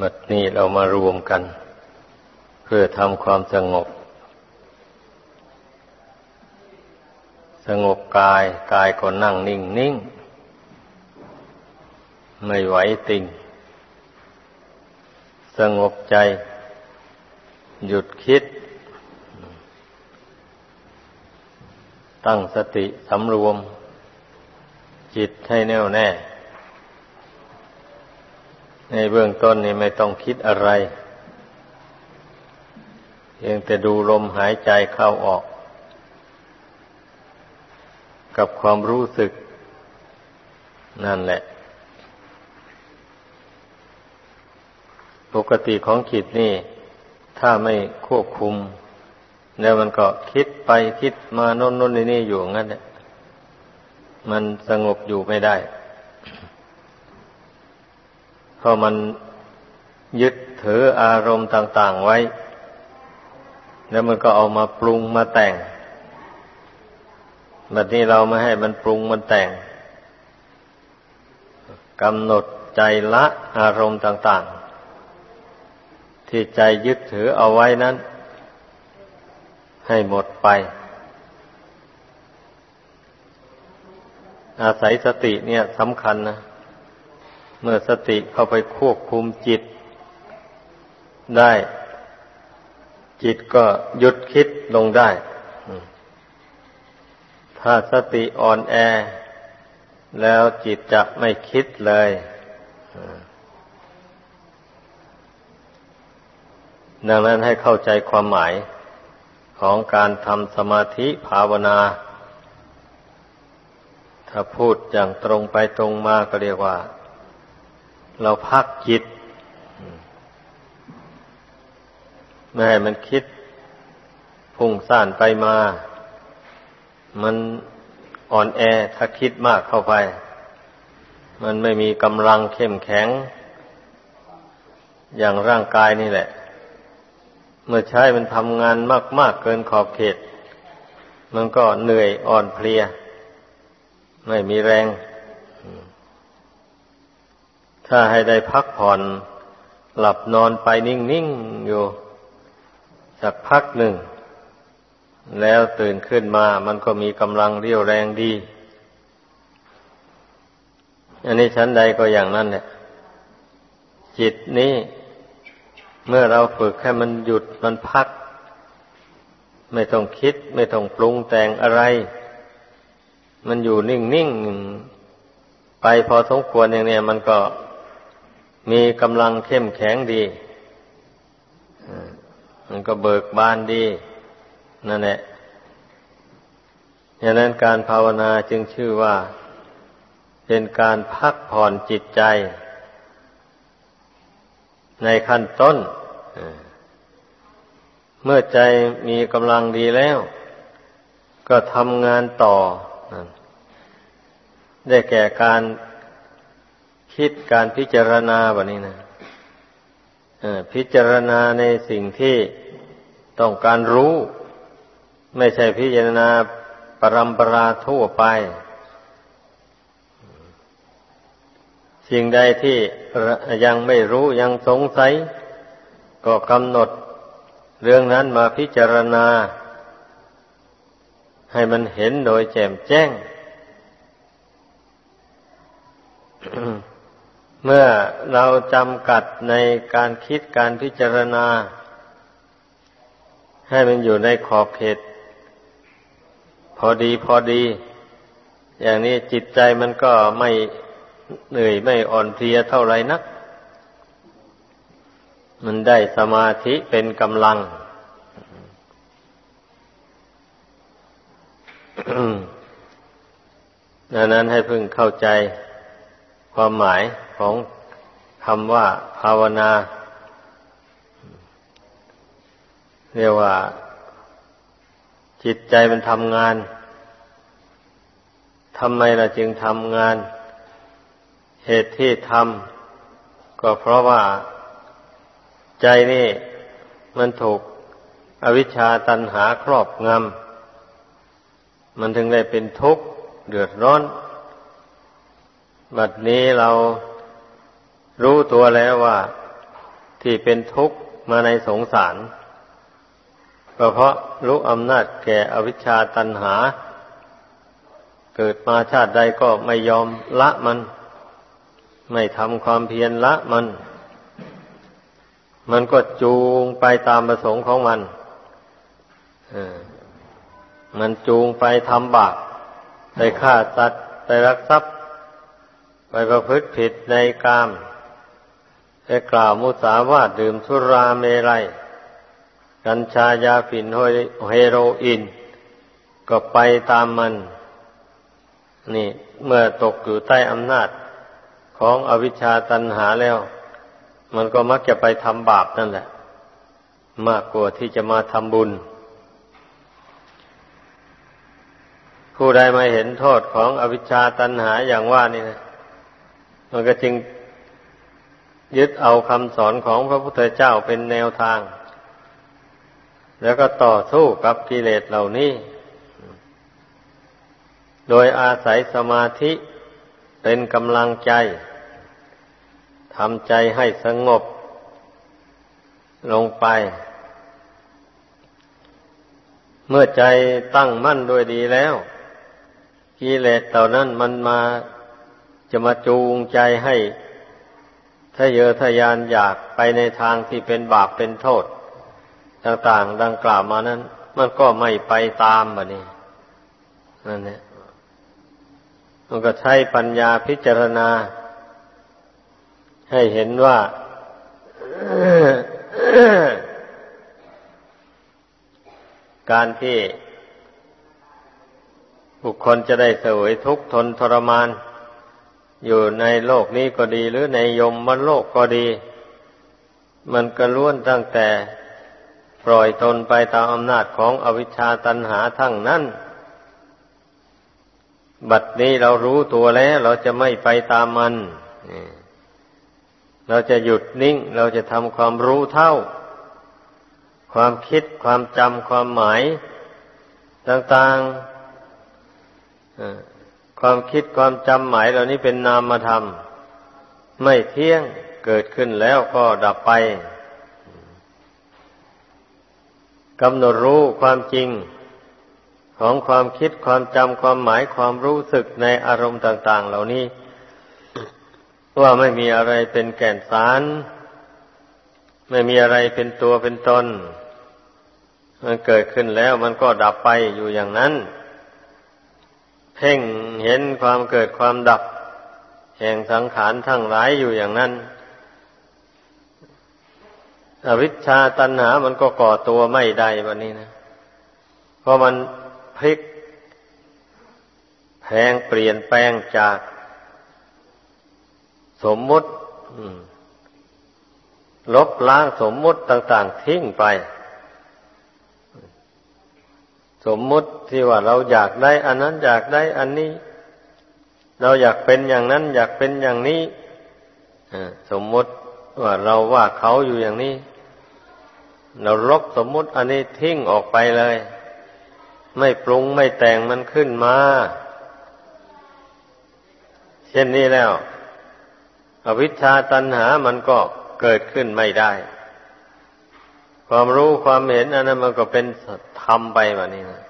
บัดนี้เรามารวมกัน เพื่อทำความสงบ สงบกาย กายก็นั่งนิ่งนิ่ง ไม่ไหวติง สงบใจ หยุดคิด ตั้งสติสำรวม จิตให้แน่วแน่ ในเบื้องต้นนี่ไม่ต้องคิดอะไร เพียงแต่ดูลมหายใจเข้าออก กับความรู้สึก นั่นแหละ ปกติของจิตนี่ ถ้าไม่ควบคุม แล้วมันก็คิดไปคิดมาโน่นโน่นนี่อยู่งั้นแหละมันสงบอยู่ไม่ได้ เพราะมันยึดถืออารมณ์ต่าง ๆไว้ แล้วมันก็เอามาปรุงมาแต่งแบบนี้เราไม่ให้มันปรุงมันแต่งกำหนดใจละอารมณ์ต่าง ๆ ที่ใจยึดถือเอาไว้นั้น ให้หมดไป อาศัยสติเนี่ยสำคัญนะ เมื่อสติเข้าไปควบคุมจิต ได้ จิตก็หยุดคิดลงได้ ถ้าสติอ่อนแอ แล้วจิตจะไม่คิดเลยดังนั้นให้เข้าใจความหมายของการทำสมาธิภาวนา ถ้าพูดอย่างตรงไปตรงมาก็เรียกว่า เราพักจิตไม่ให้มันคิดพุ่งซ่านไปมา มันอ่อนแอถ้าคิดมากเข้าไป มันไม่มีกำลังเข้มแข็ง อย่างร่างกายนี่แหละ เมื่อใช้มันทำงานมากๆเกินขอบเขต มันก็เหนื่อยอ่อนเพลีย ไม่มีแรง ถ้าให้ได้พักผ่อน หลับนอนไปนิ่งๆอยู่ สักพักหนึ่ง แล้วตื่นขึ้นมามันก็มีกำลังเรี่ยวแรงดี อันนี้ชั้นใดก็อย่างนั้นเนี่ยจิตนี้เมื่อเราฝึกให้มันหยุดมันพัก ไม่ต้องคิด ไม่ต้องปรุงแต่งอะไร มันอยู่นิ่งๆไปพอสมควรอย่างนี้มันก็ มีกำลังเข้มแข็งดีมันก็เบิกบานดี นั่นแหละดังนั้นการภาวนาจึงชื่อว่า เป็นการพักผ่อนจิตใจ ในขั้นต้น เมื่อใจมีกำลังดีแล้ว ก็ทำงานต่อ ได้แก่การ คิดการพิจารณาแบบนี้นะพิจารณาในสิ่งที่ต้องการรู้ ไม่ใช่พิจารณาปรำปราทั่วไป สิ่งใดที่ยังไม่รู้ยังสงสัย ก็กำหนดเรื่องนั้นมาพิจารณา ให้มันเห็นโดยแจ่มแจ้ง เมื่อเราจำกัดในการคิดการพิจารณา ให้มันอยู่ในขอบเขต พอดีพอดี อย่างนี้จิตใจมันก็ไม่เหนื่อยไม่อ่อนเพลียเท่าไรนัก มันได้สมาธิเป็นกำลังดังนั้นให้พึงเข้าใจ ความหมายของคำว่าภาวนา เรียกว่า จิตใจมันทำงานทำไมเราจึงทำงาน เหตุที่ทำก็เพราะว่าใจนี่มันถูกอวิชชาตันหาครอบงำมันถึงได้เป็นทุกข์เดือดร้อน บัดนี้เรารู้ตัวแล้วว่า ที่เป็นทุกข์มาในสงสารก็เพราะรู้อำนาจแก่อวิชชาตันหา เกิดมาชาติใดก็ไม่ยอมละมัน ไม่ทำความเพียรละมัน มันก็จูงไปตามประสงค์ของมันมันจูงไปทำบาปไปฆ่าสัตว์ไปรักทรัพย์ ไปประพฤติผิดในกามไปกล่าวมุสาวาทดื่มสุราเมรัย กัญชายาฝิ่นเฮโรอีนก็ไปตามมัน นี่ เมื่อตกอยู่ใต้อำนาจของอวิชชาตันหาแล้ว มันก็มักจะไปทำบาปนั่นแหละ มากกว่าที่จะมาทำบุญ ผู้ใดมาเห็นโทษของอวิชชาตันหาอย่างว่านี่นะ มันก็จึงยึดเอาคำสอนของพระพุทธเจ้าเป็นแนวทาง แล้วก็ต่อสู้กับกิเลสเหล่านี้ โดยอาศัยสมาธิเป็นกำลังใจทำใจให้สงบ ลงไป เมื่อใจตั้งมั่นด้วยดีแล้ว กิเลสเหล่านั้นมันมา จะมาจูงใจให้ทะเยอทะยานอยากไปในทางที่เป็นบาปเป็นโทษ ต่างๆ ดังกล่าวมานั้น มันก็ไม่ไปตามแบบนี้นั่นเนี่ยมันก็ใช้ปัญญาพิจารณา ให้เห็นว่าการที่บุคคลจะได้เสวยทุกข์ทนทรมาน อยู่ในโลกนี้ก็ดี หรือในยมมันโลกก็ดี มันก็ล้วนตั้งแต่ปล่อยตนไปตามอำนาจของอวิชชาตันหาทั้งนั้น บัดนี้เรารู้ตัวแล้วเราจะไม่ไปตามมัน เราจะหยุดนิ่ง เราจะทำความรู้เท่า ความคิดความจำความหมาย ต่างๆ ความคิดความจำหมายเหล่านี้เป็นนามธรรม ไม่เที่ยงเกิดขึ้นแล้วก็ดับไปกำหนดรู้ความจริง ของความคิดความจำความหมายความรู้สึกในอารมณ์ต่าง ๆ เหล่านี้ ว่าไม่มีอะไรเป็นแก่นสาร ไม่มีอะไรเป็นตัวเป็นตน มันเกิดขึ้นแล้วมันก็ดับไปอยู่อย่างนั้น พ่งเห็นความเกิดความดับ แห่งสังขารทั้งหลายอยู่อย่างนั้นอวิชชาตัณหามันก็ก่อตัวไม่ได้วันนี้นะ เพราะมันพลิกแพงเปลี่ยนแปลงจาก สมมุติลบล้างสมมุติต่าง ๆ ทิ้งไป สมมุติที่ว่าเราอยากได้อันนั้นอยากได้อันนี้ เราอยากเป็นอย่างนั้น อยากเป็นอย่างนี้สมมุติว่าเราว่าเขาอยู่อย่างนี้ เราลบสมมุติอันนี้ทิ้งออกไปเลย ไม่ปรุงไม่แต่งมันขึ้นมา เช่นนี้แล้ว อวิชชาตันหามันก็เกิดขึ้นไม่ได้ ความรู้ความเห็นอันนั้นมันก็เป็นธรรมไปแบบนี้นะ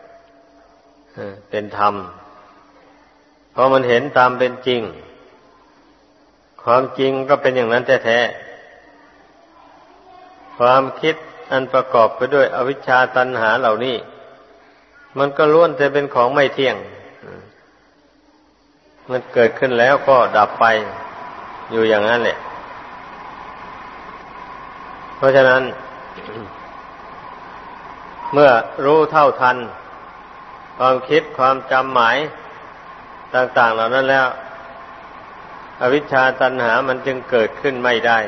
เป็นธรรมเพราะมันเห็นตามเป็นจริง ความจริงก็เป็นอย่างนั้นแท้ๆความคิดอันประกอบไปด้วยอวิชชาตันหาเหล่านี้ มันก็ล้วนแต่เป็นของไม่เที่ยง มันเกิดขึ้นแล้วก็ดับไปอยู่อย่างนั้นแหละ เพราะฉะนั้น เมื่อรู้เท่าทัน ความคิดความจำหมาย ต่างๆเหล่านั้นแล้ว อวิชชาตันหามันจึงเกิดขึ้นไม่ได้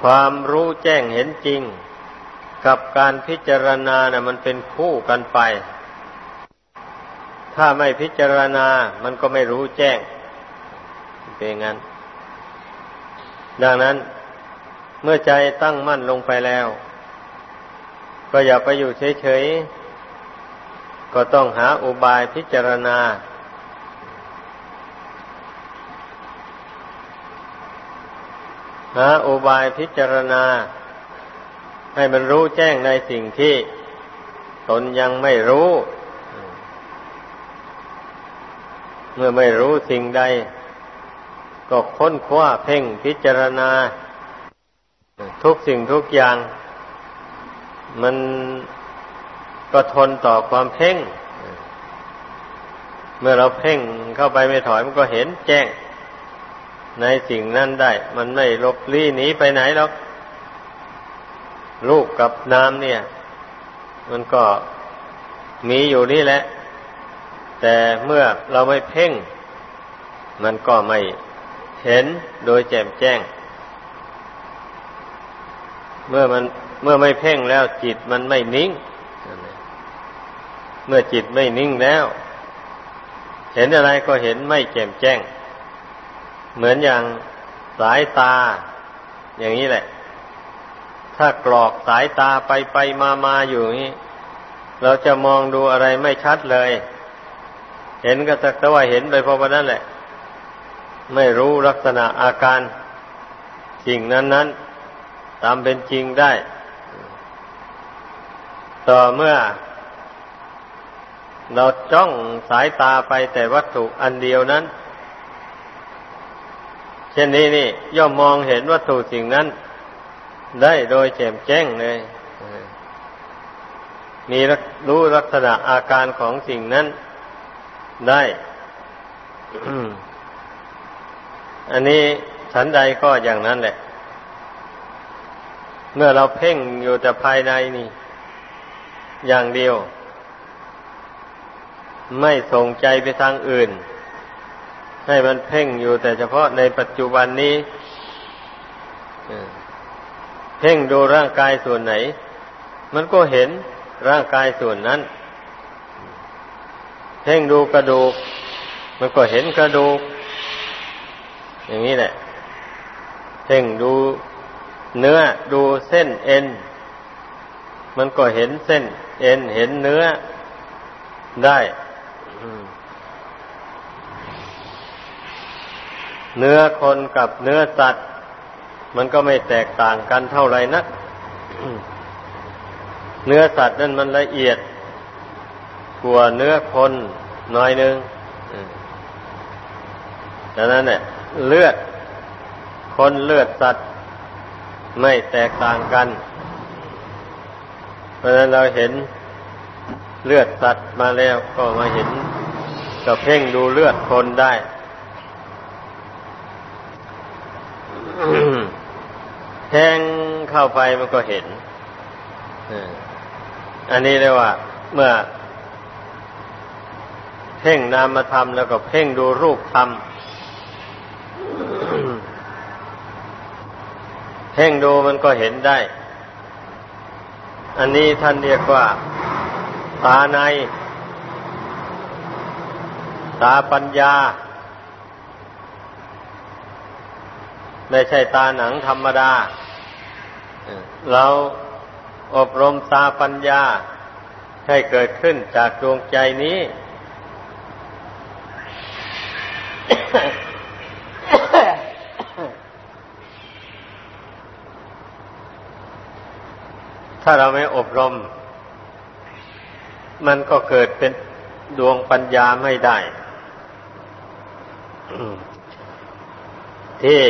ความรู้แจ้งเห็นจริง กับการพิจารณานะ่ะ มันเป็นคู่กันไป ถ้าไม่พิจารณา มันก็ไม่รู้แจ้ง เป็นงั้น ดังนั้นเมื่อใจตั้งมั่นลงไปแล้ว ก็อย่าไปอยู่เฉยๆ ก็ต้องหาอุบายพิจารณา หาอุบายพิจารณา ให้มันรู้แจ้งในสิ่งที่ตนยังไม่รู้ เมื่อไม่รู้สิ่งใด ก็ค้นคว้าเพ่งพิจารณา ทุกสิ่งทุกอย่าง มันก็ทนต่อความเพ่ง เมื่อเราเพ่งเข้าไปไม่ถอยมันก็เห็นแจ้ง ในสิ่งนั้นได้ มันไม่ลบลี้หนีไปไหนหรอกลูกกับน้ำเนี่ย มันก็มีอยู่นี่แหละ แต่เมื่อเราไม่เพ่ง มันก็ไม่ เห็นโดยแจ่มแจ้ง เมื่อมันเมื่อไม่เพ่งแล้วจิตมันไม่นิ่ง เมื่อจิตไม่นิ่งแล้ว เห็นอะไรก็เห็นไม่แจ่มแจ้ง เหมือนอย่างสายตา อย่างนี้แหละ ถ้ากรอกสายตาไปไปมามาอยู่นี้เราจะมองดูอะไรไม่ชัดเลย เห็นก็สักแต่ว่าเห็นไปพอประนั้นแหละ ไม่รู้ลักษณะอาการสิ่งนั้นนั้นตามเป็นจริงได้ ต่อเมื่อ เราจ้องสายตาไปแต่วัตถุอันเดียวนั้น เช่นนี้นี่ ย่อมมองเห็นวัตถุสิ่งนั้น ได้โดยแจ่มแจ้งเลย มีรู้ลักษณะอาการของสิ่งนั้นได้ อันนี้ฉันใดก็อย่างนั้นแหละ เมื่อเราเพ่งอยู่แต่ภายในนี่ อย่างเดียว ไม่ส่งใจไปทางอื่น ให้มันเพ่งอยู่แต่เฉพาะในปัจจุบันนี้เพ่งดูร่างกายส่วนไหน มันก็เห็นร่างกายส่วนนั้น เพ่งดูกระดูก มันก็เห็นกระดูก อย่างนี้แหละเพ่งดูเนื้อดูเส้นเอ็น มันก็เห็นเส้น เอ็นเห็นเนื้อได้เนื้อคนกับเนื้อสัตว์ มันก็ไม่แตกต่างกันเท่าไหร่นัก เนื้อสัตว์นั่นมันละเอียดกว่าเนื้อคนน้อยนึงดังนั้นเนี่ย เลือด คนเลือดสัตว์ไม่แตกต่างกัน เพราะนั้นเราเห็นเลือดสัตว์มาแล้วก็มาเห็นก็เพ่งดูเลือดคนได้แทงเข้าไปมันก็เห็นอันนี้เรียกว่า เมื่อ เพ่งนามธรรมแล้วก็เพ่งดูรูปธรรม เพ่งดูมันก็เห็นได้ อันนี้ท่านเรียกว่า ตาใน ตาปัญญา ไม่ใช่ตาหนังธรรมดา เราอบรมตาปัญญา ให้เกิดขึ้นจากดวงใจนี้ ถ้าเราไม่อบรม มันก็เกิดเป็นดวงปัญญาไม่ได้ ที่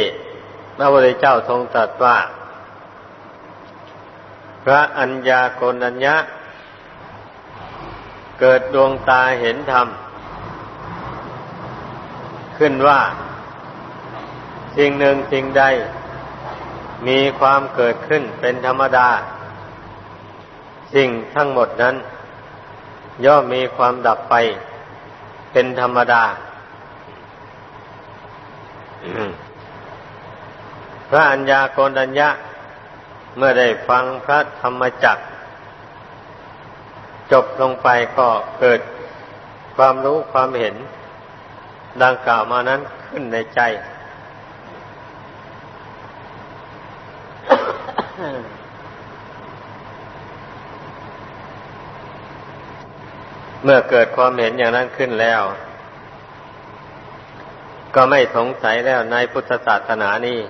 พระพุทธเจ้าทรงตรัสว่า พระอัญญาโกนัญญะ เกิดดวงตาเห็นธรรม ขึ้นว่า สิ่งหนึ่งสิ่งใด มีความเกิดขึ้นเป็นธรรมดา สิ่งทั้งหมดนั้น ย่อมมีความดับไป เป็นธรรมดา พระัญญาโกณัญญะ เมื่อได้ฟังพระธรรมจักร จบลงไปก็เกิดความรู้ความเห็น ดังกล่าวมานั้นขึ้นในใจ เมื่อเกิดความเห็นอย่างนั้นขึ้นแล้ว ก็ไม่สงสัยแล้วในพุทธศาสนานี้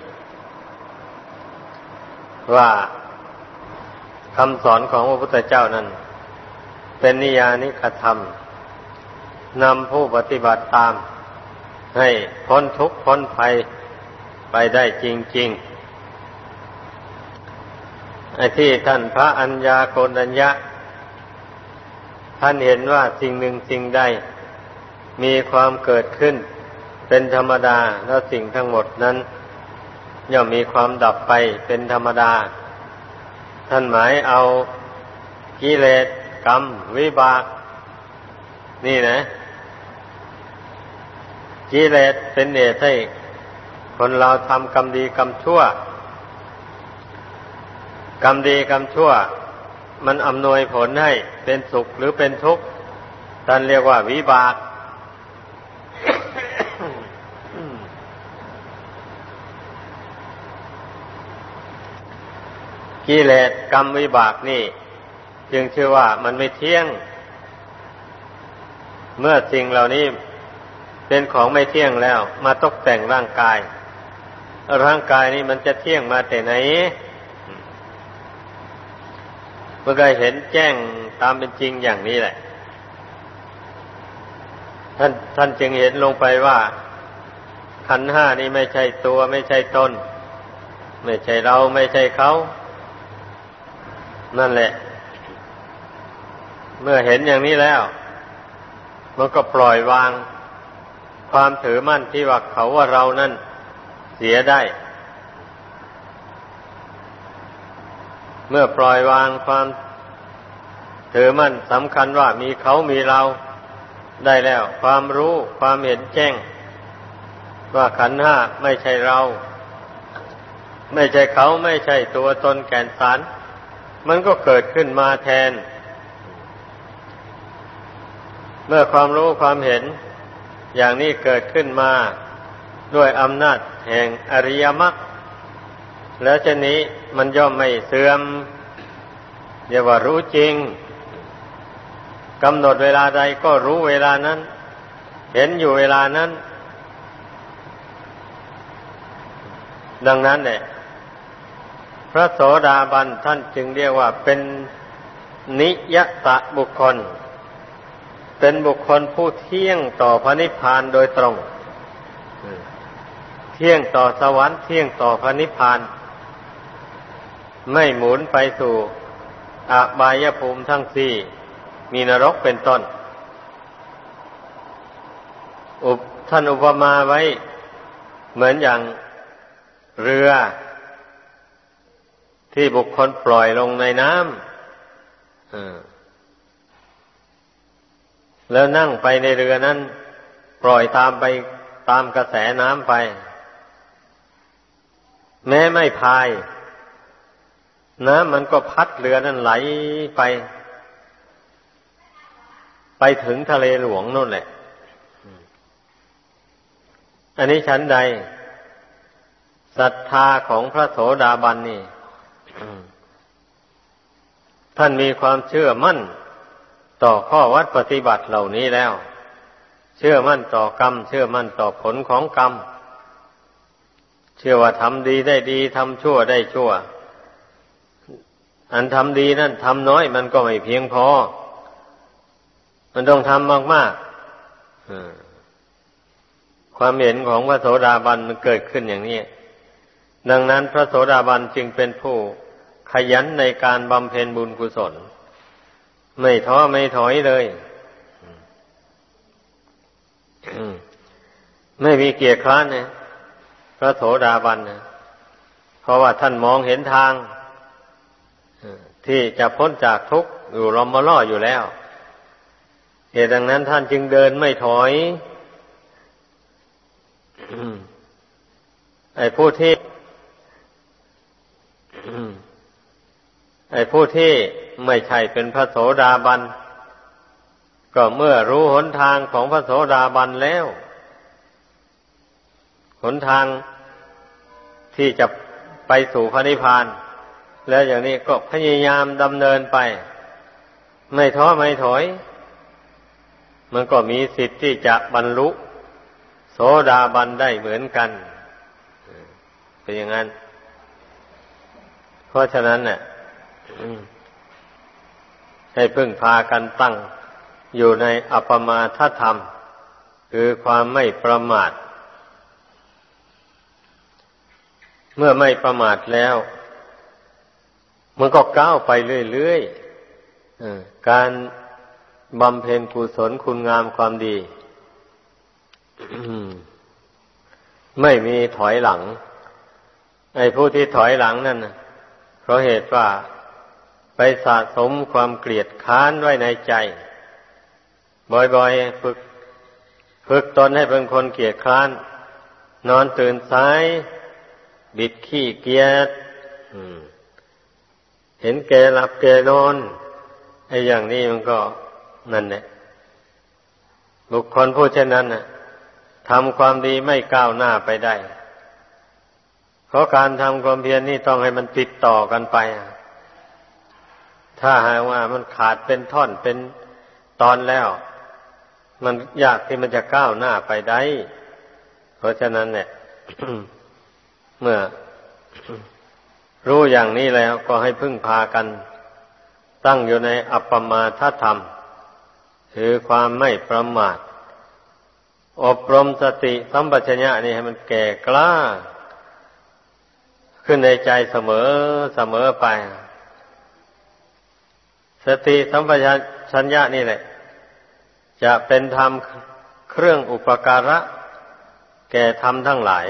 ว่าคำสอนของพระพุทธเจ้านั้น เป็นนิยานิกธรรมนำผู้ปฏิบัติตาม ให้พ้นทุกข์พ้นภัยไปได้จริงๆไอ้ที่ท่านพระอัญญาโกณัญญะ ท่านเห็นว่าสิ่งหนึ่งสิ่งใด มีความเกิดขึ้น เป็นธรรมดาแล้วสิ่งทั้งหมดนั้น ย่อมมีความดับไปเป็นธรรมดา ท่านหมายเอากิเลสกรรม วิบาก นี่นะกิเลสเป็นเหตุให้คนเราทำกรรมดีกรรมชั่ว กรรมดีกรรมชั่ว มันอำนวยผลให้เป็นสุขหรือเป็นทุกข์ท่านเรียกว่าวิบาก กิเลสกรรมวิบากนี่ จึงชื่อว่ามันไม่เที่ยง เมื่อสิ่งเหล่านี้เป็นของไม่เที่ยงแล้ว มาตกแต่งร่างกาย ร่างกายนี้มันจะเที่ยงมาแต่ไหน เมื่อไเห็นแจ้งตามเป็นจริงอย่างนี้แหละ ท่านท่านจึงเห็นลงไปว่า ขันห้านี้ไม่ใช่ตัวไม่ใช่ตนไม่ใช่เราไม่ใช่เขานั่นแหละ เมื่อเห็นอย่างนี้แล้ว มันก็ปล่อยวาง ความถือมั่นที่ว่าเขาว่าเรานั่นเสียได้ เมื่อปล่อยวางความถือมั่นสำคัญว่ามีเขามีเราได้แล้ว ความรู้ความเห็นแจ้ง ว่าขันห้าไม่ใช่เรา ไม่ใช่เขาไม่ใช่ตัวตนแก่นสาร มันก็เกิดขึ้นมาแทน เมื่อความรู้ความเห็น อย่างนี้เกิดขึ้นมา ด้วยอำนาจแห่งอริยมรรค แล้วจะนี้มันย่อมไม่เสื่อมอย่าว่ารู้จริงกำหนดเวลาใดก็รู้เวลานั้น เห็นอยู่เวลานั้น ดังนั้นเนี่ยพระโสดาบันท่านจึงเรียกว่าเป็นนิยตะบุคคล เป็นบุคคลผู้เที่ยงต่อพระนิพพานโดยตรง เที่ยงต่อสวรรค์เที่ยงต่อพระนิพพาน ไม่หมุนไปสู่อาบายภูมิทั้งสี่มีนรกเป็นต้น อุท่านอุปมาไว้ เหมือนอย่างเรือ ที่บุคคลปล่อยลงในน้ำแล้วนั่งไปในเรือนั้น ปล่อยตามไปตามกระแสน้ำไป แม้ไม่พาย น้ำมันก็พัดเรือนั้นไหลไป ไปถึงทะเลหลวงนู่นแหละ อันนี้ชั้นใดศรัทธาของพระโสดาบันนี่ท่านมีความเชื่อมั่น ต่อข้อวัดปฏิบัติเหล่านี้แล้ว เชื่อมั่นต่อกรรม เชื่อมั่นต่อผลของกรรม เชื่อว่าทำดีได้ดีทำชั่วได้ชั่ว อันทำดีนั่นทำน้อยมันก็ไม่เพียงพอ มันต้องทำมากๆความเห็นของพระโสดาบันมันเกิดขึ้นอย่างนี้ ดังนั้นพระโสดาบันจึงเป็นผู้ขยันในการบำเพ็ญบุญกุศล ไม่ท้อไม่ถอยเลย ไม่มีเกียรคร้านนะพระโสดาบันนะเพราะว่าท่านมองเห็นทาง ที่จะพ้นจากทุกข์อยู่รอมมาล่ออยู่แล้ว เหตุดังนั้นท่านจึงเดินไม่ถอยไอ้ผู้ที่ไอ้ผู้ที่ไม่ใช่เป็นพระโสดาบัน ก็เมื่อรู้หนทางของพระโสดาบันแล้ว หนทางที่จะไปสู่พระนิพพาน แล้วอย่างนี้ก็พยายามดำเนินไป ไม่ท้อไม่ถอย มันก็มีสิทธิ์ที่จะบรรลุ โสดาบันได้เหมือนกัน เป็นอย่างนั้น เพราะฉะนั้นเนี่ยให้พึ่งพากันตั้ง อยู่ในอัปมาทธรรม คือความไม่ประมาท เมื่อไม่ประมาทแล้ว มันก็ก้าวไปเรื่อยๆการบำเพ็ญกุศลคุณงามความดี ไม่มีถอยหลัง ไอ้ผู้ที่ถอยหลังนั่นเพราะเหตุว่าไปสะสมความเกลียดค้านไว้ในใจ บ่อยๆ ฝึก ฝึกตนให้เป็นคนเกลียดค้าน นอนตื่นสาย บิดขี้เกียจ เห็นแกหลับแกนอนไอ้อย่างนี้มันก็นั่นแหละบุคคลผู้เช่นนั้นน่ะทำความดีไม่ก้าวหน้าไปได้ เพราะการทำความเพียรนี่ต้องให้มันติดต่อกันไป ถ้าหากว่ามันขาดเป็นท่อนเป็นตอนแล้ว มันยากที่มันจะก้าวหน้าไปได้ เพราะฉะนั้นเนี่ยเมื่อ รู้อย่างนี้แล้วก็ให้พึ่งพากัน ตั้งอยู่ในอัปปมาทธรรมคือความไม่ประมาท อบรมสติสัมปชัญญะนี่ให้มันแก่กล้า ขึ้นในใจเสมอเสมอไป สติสัมปชัญญะนี่แหละ จะเป็นธรรมเครื่องอุปการะ แก่ธรรมทั้งหลาย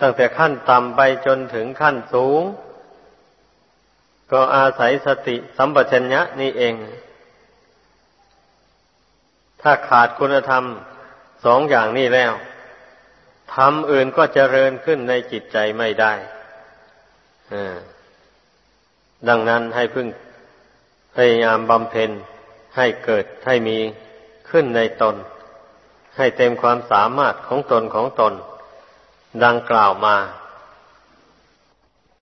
ตั้งแต่ขั้นต่ำไปจนถึงขั้นสูง ก็อาศัยสติสัมปชัญญะนี่เอง ถ้าขาดคุณธรรมสองอย่างนี้แล้วธรรมอื่นก็เจริญขึ้นในจิตใจไม่ได้ดังนั้นให้พึ่งพยายามบำเพ็ญให้เกิดให้มีขึ้นในตน ให้เต็มความสามารถของตนของตน ดังกล่าวมา